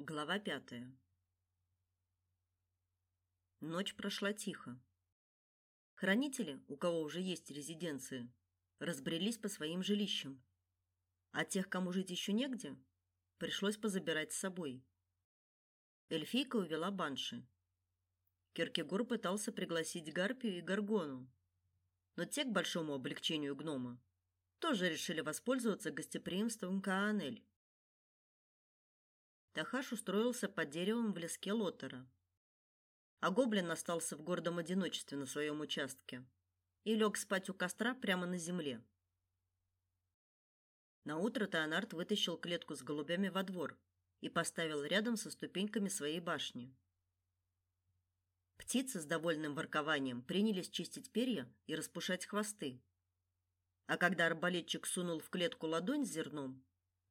Глава пятая. Ночь прошла тихо. Хранители, у кого уже есть резиденции, разбрелись по своим жилищам. А тех, кому жить еще негде, пришлось позабирать с собой. Эльфийка увела банши. Киркегор пытался пригласить Гарпию и Гаргону, но те, к большому облегчению гнома, тоже решили воспользоваться гостеприимством Каанель. Тахаш устроился под деревом в леске Лотера. А гоблин остался в гордом одиночестве на своем участке и лег спать у костра прямо на земле. На утро Теонард вытащил клетку с голубями во двор и поставил рядом со ступеньками своей башни. Птицы с довольным воркованием принялись чистить перья и распушать хвосты. А когда арбалетчик сунул в клетку ладонь с зерном,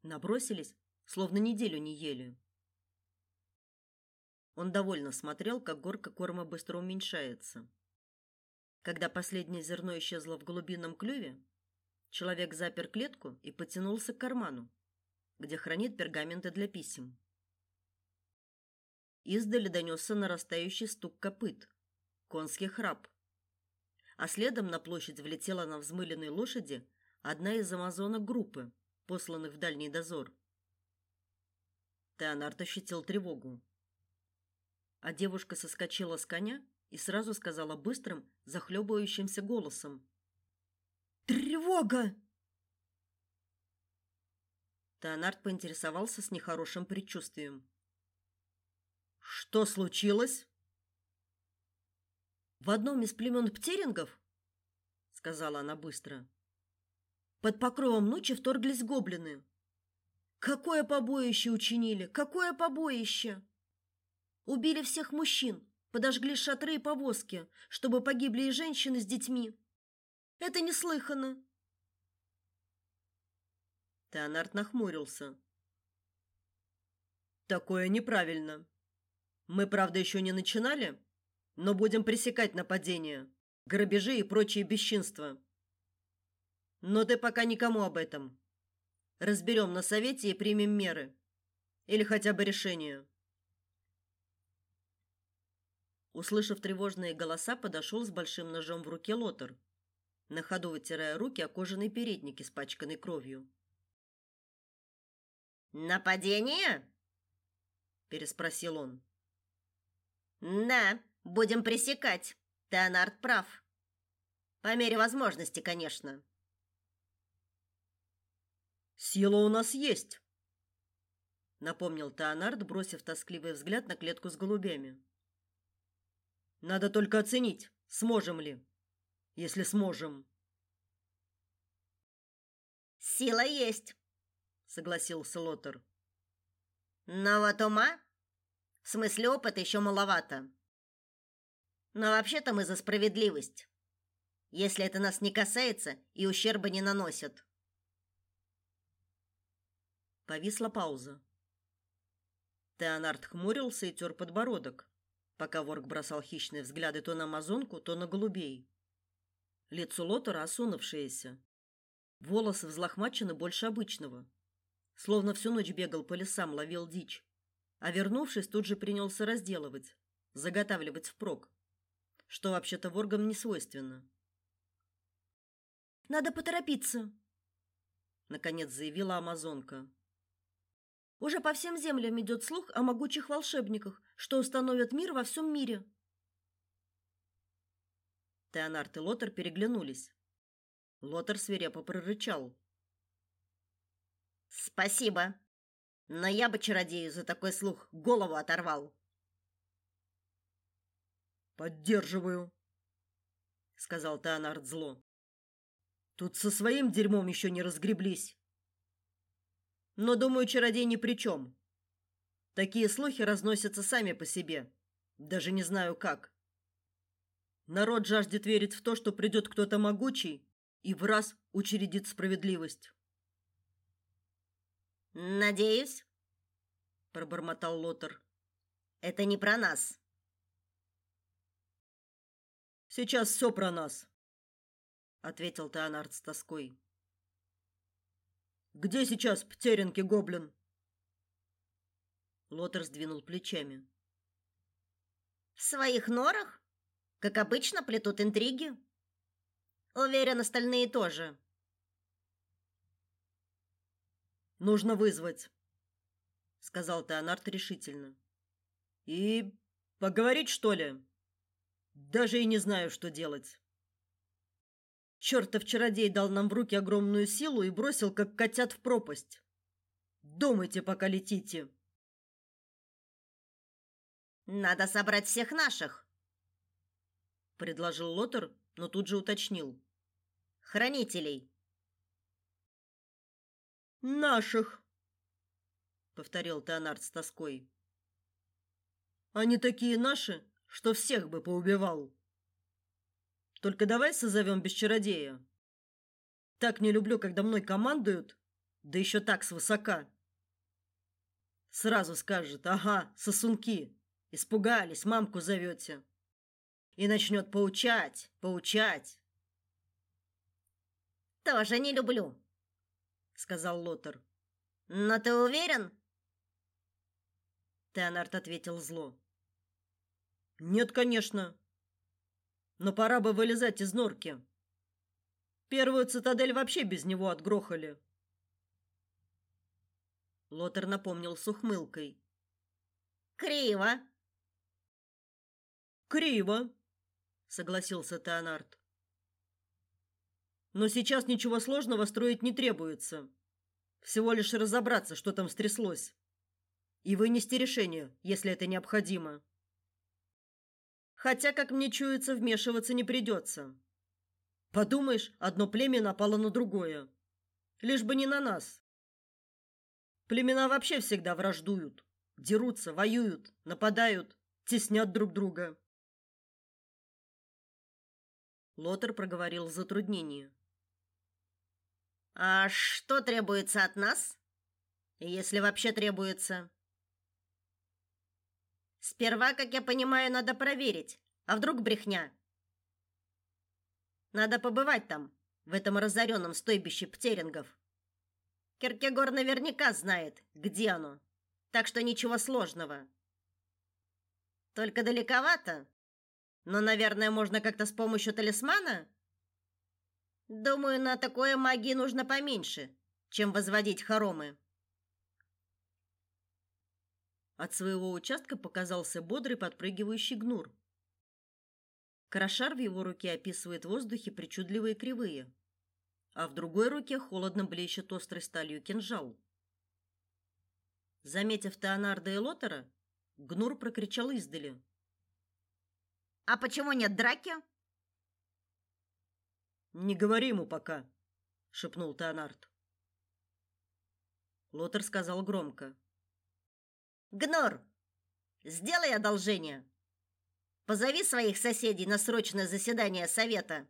набросились, словно неделю не ели. Он довольно смотрел, как горка корма быстро уменьшается. Когда последнее зерно исчезло в голубином клюве, человек запер клетку и потянулся к карману, где хранит пергаменты для писем. Издали донесся нарастающий стук копыт, конский храп. А следом на площадь влетела на взмыленной лошади одна из амазонок группы, посланных в дальний дозор. Теонард ощутил тревогу. А девушка соскочила с коня и сразу сказала быстрым, захлебывающимся голосом: "Тревога!" Теонард поинтересовался с нехорошим предчувствием: "Что случилось?" "В одном из племен Птерингов", сказала она быстро. "Под покровом ночи вторглись гоблины. Какое побоище учинили? Какое побоище! Убили всех мужчин, подожгли шатры и повозки, чтобы погибли и женщины с детьми. Это неслыханно. Теонард нахмурился. Такое неправильно. Мы, правда, еще не начинали, но будем пресекать нападения, грабежи и прочие бесчинства. Но ты пока никому об этом. Разберем на совете и примем меры. Или хотя бы решение. Услышав тревожные голоса, подошел с большим ножом в руке Лотер, на ходу вытирая руки о кожаный передник, испачканный кровью. «Нападение?» – переспросил он. «Да, будем пресекать. Теонард прав. По мере возможности, конечно». Сила у нас есть, напомнил Теонард, бросив тоскливый взгляд на клетку с голубями. Надо только оценить, сможем ли. Если сможем. Сила есть, согласился Лотер. Но вот ума, в смысле опыта еще маловато. Но вообще-то мы за справедливость. Если это нас не касается и ущерба не наносит. Повисла пауза. Теонард хмурился и тер подбородок, пока ворк бросал хищные взгляды то на амазонку, то на голубей. Лицо Лотера осунувшееся. Волосы взлохмачены больше обычного. Словно всю ночь бегал по лесам, ловил дичь. А вернувшись, тут же принялся разделывать, заготавливать впрок. Что вообще-то воргам не свойственно. «Надо поторопиться», — наконец заявила амазонка. Уже по всем землям идет слух о могучих волшебниках, что установят мир во всем мире. Теонард и Лотер переглянулись. Лотер свирепо прорычал: "Спасибо, но я бы чародею за такой слух голову оторвал". "Поддерживаю", сказал Теонард зло. "Тут со своим дерьмом еще не разгреблись". Но, думаю, чародей ни при чем. Такие слухи разносятся сами по себе. Даже не знаю как. Народ жаждет верить в то, что придет кто-то могучий и в раз учредит справедливость. Надеюсь, пробормотал Лотер. Это не про нас. Сейчас все про нас, ответил Теонард с тоской. Где сейчас Птеринки гоблин? Лотер сдвинул плечами. В своих норах, как обычно, плетут интриги. Уверен, остальные тоже. Нужно вызвать, сказал Теонард решительно. И поговорить, что ли? Даже и не знаю, что делать. Чертов чародей дал нам в руки огромную силу и бросил, как котят в пропасть. Думайте, пока летите. Надо собрать всех наших, предложил Лотер, но тут же уточнил. Хранителей. Наших, повторил Теонард с тоской. Они такие наши, что всех бы поубивал. Только давай созовем без чародея. Так не люблю, когда мной командуют, да еще так свысока. Сразу скажет: "Ага, сосунки, испугались, мамку зовете". И начнет поучать, поучать. Тоже не люблю, сказал Лотер. Но ты уверен? Теонард ответил зло. Нет, конечно. Но пора бы вылезать из норки. Первую цитадель вообще без него отгрохали. Лотер напомнил с ухмылкой. Криво. Криво, согласился Теонард. Но сейчас ничего сложного строить не требуется. Всего лишь разобраться, что там стряслось, и вынести решение, если это необходимо. Хотя, как мне чуется, вмешиваться не придется. Подумаешь, одно племя напало на другое. Лишь бы не на нас. Племена вообще всегда враждуют, дерутся, воюют, нападают, теснят друг друга. Лотер проговорил затруднение. А что требуется от нас? Если вообще требуется. Сперва, как я понимаю, надо проверить. А вдруг брехня? Надо побывать там, в этом разоренном стойбище птерингов. Киркегор наверняка знает, где оно. Так что ничего сложного. Только далековато. Но, наверное, можно как-то с помощью талисмана? Думаю, на такое магии нужно поменьше, чем возводить хоромы. От своего участка показался бодрый подпрыгивающий гнур. Крошар в его руке описывает в воздухе причудливые кривые, а в другой руке холодно блещет острой сталью кинжал. Заметив Теонарда и Лотера, Гнур прокричал издали: "А почему нет драки?" "Не говори ему пока", шепнул Теонард. Лотер сказал громко: Гнор, сделай одолжение. Позови своих соседей на срочное заседание совета.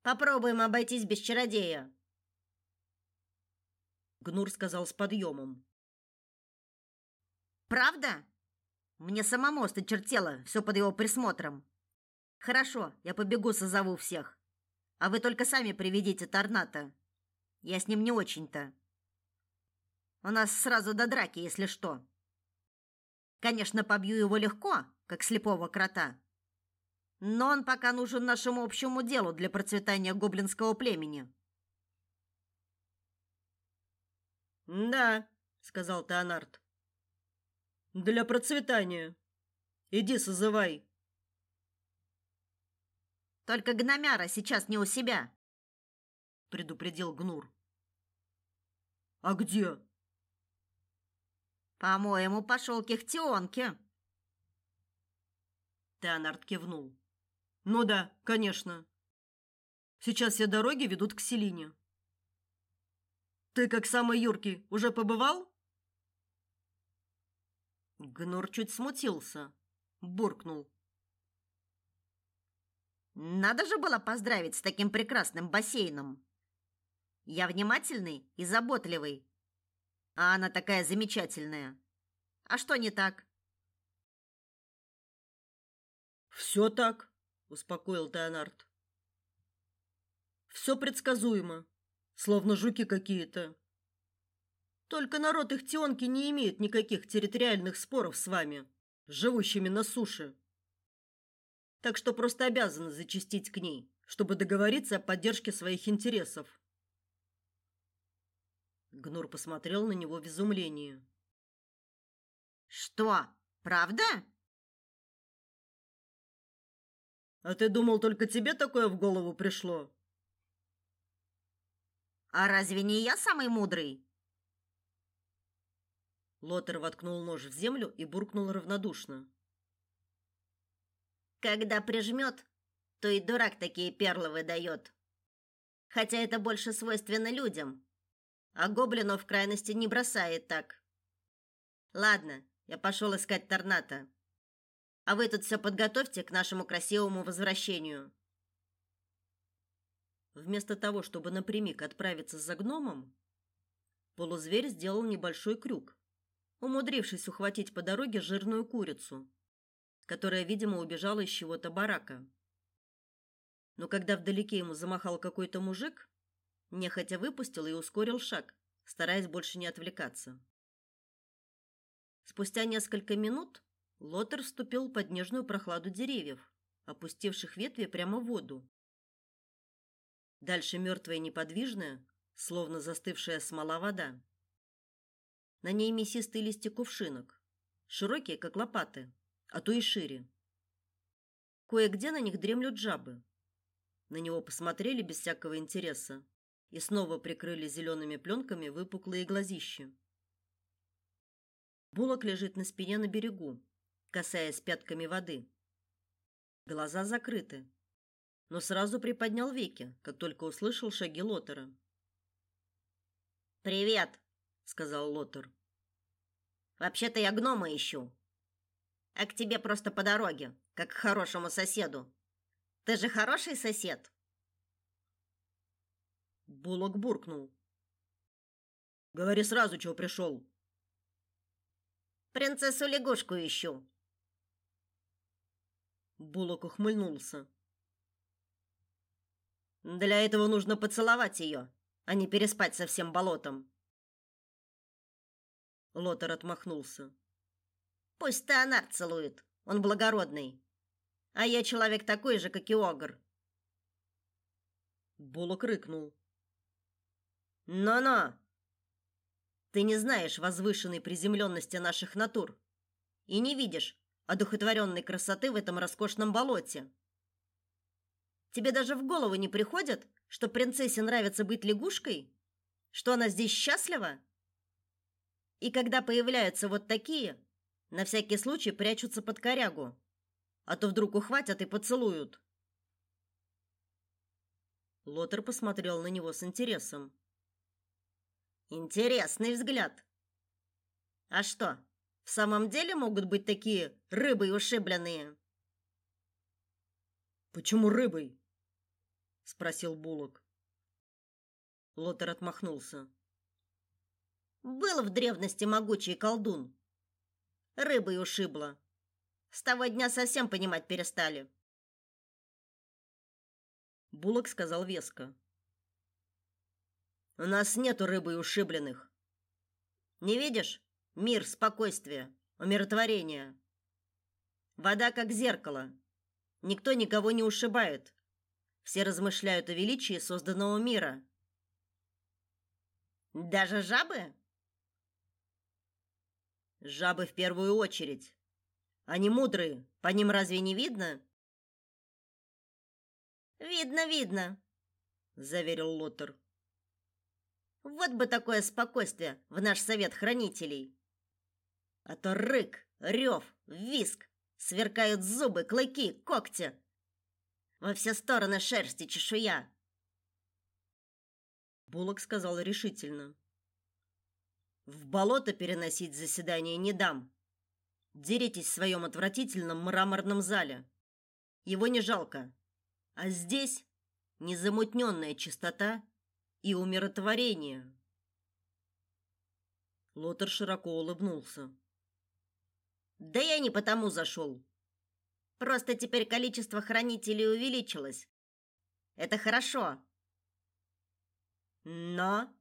Попробуем обойтись без чародея. Гнур сказал с подъемом. Правда? Мне самому осточертело все под его присмотром. Хорошо, я побегу созову всех. А вы только сами приведите Торната. Я с ним не очень-то. У нас сразу до драки, если что. Конечно, побью его легко, как слепого крота. Но он пока нужен нашему общему делу для процветания гоблинского племени. Да, сказал Теонард. Для процветания. Иди созывай. Только гномяра сейчас не у себя, предупредил Гнур. А где? По-моему, пошел к Ихтионке. Теонард кивнул. Ну да, конечно. Сейчас все дороги ведут к Селине. Ты, как самый юркий, уже побывал? Гнор чуть смутился, буркнул. Надо же было поздравить с таким прекрасным бассейном. Я внимательный и заботливый, а она такая замечательная. А что не так? Все так, успокоил Теонард. Все предсказуемо, словно жуки какие-то. Только народ Ихтионки не имеет никаких территориальных споров с вами, живущими на суше. Так что просто обязаны зачастить к ней, чтобы договориться о поддержке своих интересов. Гнур посмотрел на него в изумлении. Что? Правда? А ты думал, только тебе такое в голову пришло? А разве не я самый мудрый? Лотер воткнул нож в землю и буркнул равнодушно. Когда прижмет, то и дурак такие перлы выдает. Хотя это больше свойственно людям, а гоблинов в крайности не бросает так. Ладно, я пошел искать Торната. А вы тут все подготовьте к нашему красивому возвращению. Вместо того, чтобы напрямик отправиться за гномом, полузверь сделал небольшой крюк, умудрившись ухватить по дороге жирную курицу, которая, видимо, убежала из чего-то барака. Но когда вдалеке ему замахал какой-то мужик, нехотя выпустил и ускорил шаг, стараясь больше не отвлекаться. Спустя несколько минут Лотер вступил под нежную прохладу деревьев, опустивших ветви прямо в воду. Дальше мертвая неподвижная, словно застывшая смола вода. На ней мясистые листья кувшинок, широкие, как лопаты, а то и шире. Кое-где на них дремлют жабы. На него посмотрели без всякого интереса и снова прикрыли зелеными пленками выпуклые глазища. Булок лежит на спине на берегу, касаясь пятками воды. Глаза закрыты, но сразу приподнял веки, как только услышал шаги Лотера. «Привет!» — сказал Лотер. «Вообще-то я гнома ищу. А к тебе просто по дороге, как к хорошему соседу. Ты же хороший сосед?» Булок буркнул. «Говори сразу, чего пришел». «Принцессу-лягушку ищу», Булок ухмыльнулся. Для этого нужно поцеловать ее, а не переспать со всем болотом. Лотер отмахнулся. Пусть Теонард целует, он благородный. А я человек такой же, как и Огр. Булок рыкнул. Но-но! Ты не знаешь возвышенной приземленности наших натур и не видишь, одухотворенной красоты в этом роскошном болоте. Тебе даже в голову не приходит, что принцессе нравится быть лягушкой? Что она здесь счастлива? И когда появляются вот такие, на всякий случай прячутся под корягу, а то вдруг ухватят и поцелуют. Лотер посмотрел на него с интересом. Интересный взгляд. А что, в самом деле могут быть такие рыбы ушибленные? Почему рыбой? спросил Булок. Лотер отмахнулся. Был в древности могучий колдун. Рыбой ушибло. С того дня совсем понимать перестали. Булок сказал веско. У нас нету рыбы ушибленных. Не видишь? Мир, спокойствие, умиротворение. Вода как зеркало. Никто никого не ушибает. Все размышляют о величии созданного мира. Даже жабы? Жабы в первую очередь. Они мудрые, по ним разве не видно? Видно, видно, заверил Лотер. Вот бы такое спокойствие в наш совет хранителей. А то рык, рев, виск, сверкают зубы, клыки, когти. Во все стороны шерсть и чешуя. Булок сказал решительно. В болото переносить заседание не дам. Деритесь в своем отвратительном мраморном зале. Его не жалко. А здесь незамутненная чистота и умиротворение. Лотер широко улыбнулся. Да я не потому зашел. Просто теперь количество хранителей увеличилось. Это хорошо. Но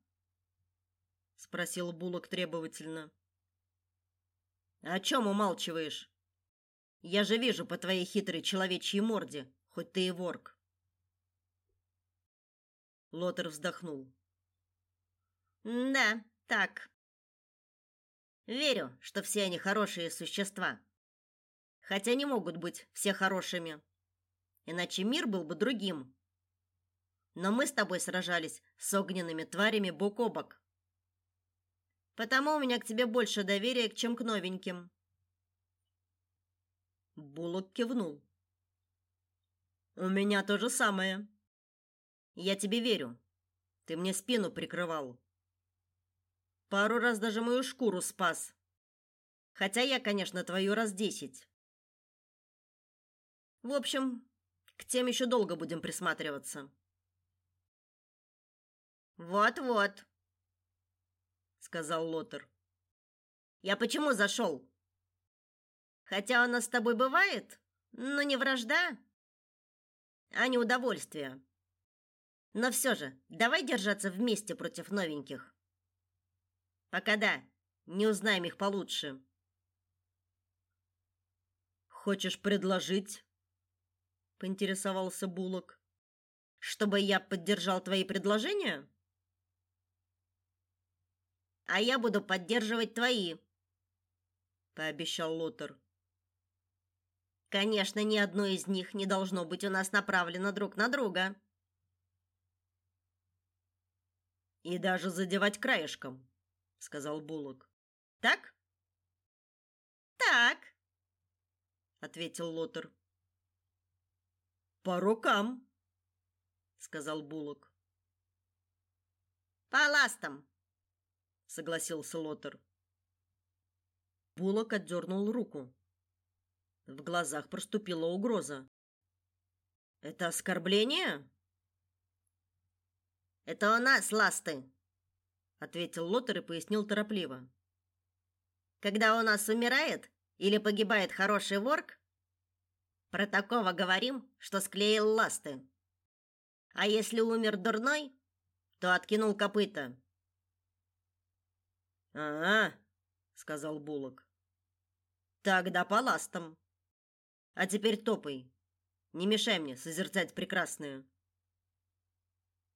спросил Булок требовательно. О чем умалчиваешь? Я же вижу по твоей хитрой человечьей морде, хоть ты и ворк. Лотер вздохнул. Да, так. Верю, что все они хорошие существа. Хотя не могут быть все хорошими. Иначе мир был бы другим. Но мы с тобой сражались с огненными тварями бок о бок. Потому у меня к тебе больше доверия, чем к новеньким. Булок кивнул. У меня то же самое. Я тебе верю. Ты мне спину прикрывал. Пару раз даже мою шкуру спас. Хотя я, конечно, твою раз десять. В общем, к тем еще долго будем присматриваться. Вот-вот, сказал Лотер. Я почему зашел? Хотя у нас с тобой бывает, но не вражда, а не удовольствие. Но все же, давай держаться вместе против новеньких. Пока да, не узнаем их получше. Хочешь предложить? поинтересовался Булок. Чтобы я поддержал твои предложения? а я буду поддерживать твои, пообещал Лотер. Конечно, ни одно из них не должно быть у нас направлено друг на друга. И даже задевать краешком, сказал Булок. Так? Так, ответил Лотер. По рукам, сказал Булок. По ластам, согласился Лотер. Булок отдернул руку. В глазах проступила угроза. Это оскорбление? Это у нас ласты, ответил Лотер и пояснил торопливо. Когда у нас умирает или погибает хороший ворк, про такого говорим, что склеил ласты. А если умер дурной, то откинул копыта. А, сказал Булок. Тогда по ластам. А теперь топай. Не мешай мне созерцать прекрасное.